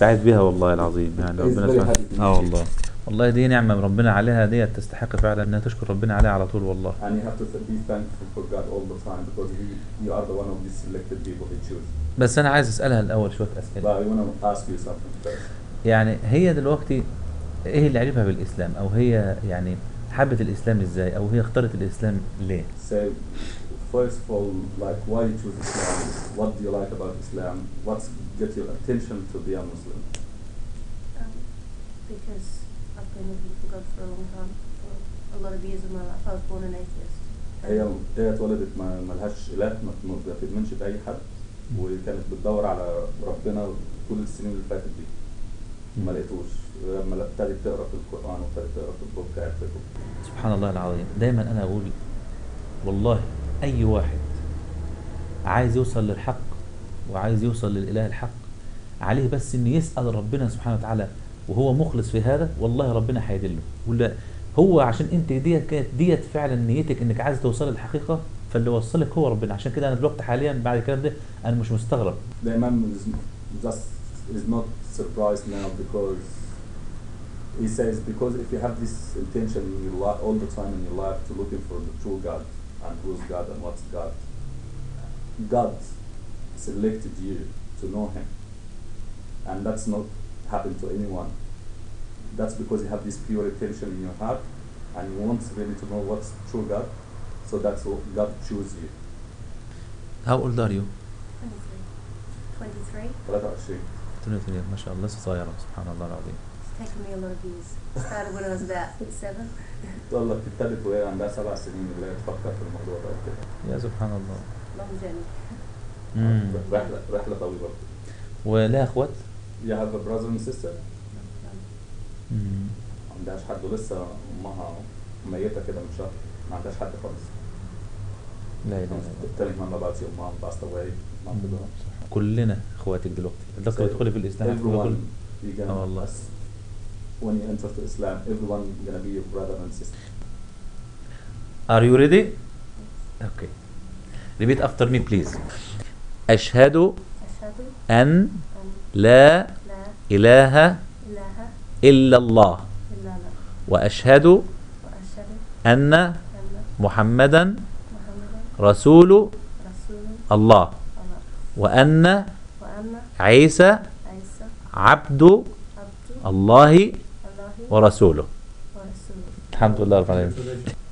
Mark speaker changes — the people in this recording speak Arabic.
Speaker 1: سعيد بها والله العظيم يعني ربنا سبحانه
Speaker 2: آه.
Speaker 1: والله. والله دي نعمة من ربنا عليها دي تستحق فعلا إنها تشكر ربنا عليها على طول والله.
Speaker 2: And you have to be thankful for God all the time because he, you are the one of these selected people he chooses.
Speaker 1: بس أنا عايز أسألها الأول شوية أسئلة.
Speaker 2: But I want to ask you something first.
Speaker 1: يعني هي دلوقتي إيه اللي عجبها بالإسلام؟ أو هي يعني حبت الإسلام إزاي؟ أو هي اختارت الإسلام ليه؟
Speaker 2: So, first of all, like why you choose Islam? What do you like about Islam? What's get your attention to be a Muslim?
Speaker 3: Um, because I've been looking for God for a long time, for a lot of years of my life. I was born an atheist.
Speaker 2: هي
Speaker 3: Um,
Speaker 2: هي اتولدت ما ملهاش اله ما ما بتؤمنش باي حد وكانت بتدور على ربنا طول السنين اللي فاتت دي ما لقيتوش لما ابتدت تقرا في القران وابتدت تقرا في البوك عرفته
Speaker 1: سبحان الله العظيم دايما أنا أقول والله أي واحد عايز يوصل للحق وعايز يوصل للإله الحق عليه بس انه يسأل ربنا سبحانه وتعالى وهو مخلص في هذا والله ربنا هيدله ولا هو عشان أنت ديت كانت ديت فعلا نيتك إنك عايز توصل للحقيقة فاللي وصلك هو ربنا. عشان كده أنا دلوقتي حاليا بعد الكلام ده أنا مش مستغرب.
Speaker 2: Just is not surprised now because he says because if you have this intention in your life all the time in your life to looking for the true God and who's God and what's God, God selected you to know Him, and that's not happened to anyone. That's because you have this pure intention in your heart, and you want really to know what's true God. So that's what God chose you.
Speaker 1: How old are you?
Speaker 3: 23. 23.
Speaker 2: 23
Speaker 1: 23 ما شاء الله لسه صغيرة سبحان الله العظيم
Speaker 3: It's taken me a lot of years. Started when I was about seven.
Speaker 2: تقول لك ابتدت وهي عندها سبع سنين اللي هي تفكر في الموضوع ده. وكده
Speaker 1: يا سبحان الله.
Speaker 3: Long journey.
Speaker 2: رحلة رحلة طويلة
Speaker 1: ولها أخوات؟
Speaker 2: You have a brother and sister. ما عندهاش حد ولسه أمها ميتة كده من شهر. ما عندهاش حد خالص.
Speaker 1: لا إله إلا الله.
Speaker 2: telling mom about your mom passed away. month ago.
Speaker 1: كلنا إخواتك دلوقتي. دلوقتي
Speaker 2: So
Speaker 1: تدخلي في
Speaker 2: الإسلام
Speaker 1: آه والله.
Speaker 2: When you enter to Islam everyone gonna be your brother and sister
Speaker 1: Are you ready? Okay. Repeat after me please. أشهد أن لا إله إلا الله وأشهد
Speaker 3: وأشهد
Speaker 1: أن محمدا رسول الله وأن عيسى عبد الله
Speaker 3: ورسوله.
Speaker 1: الحمد لله رب العالمين.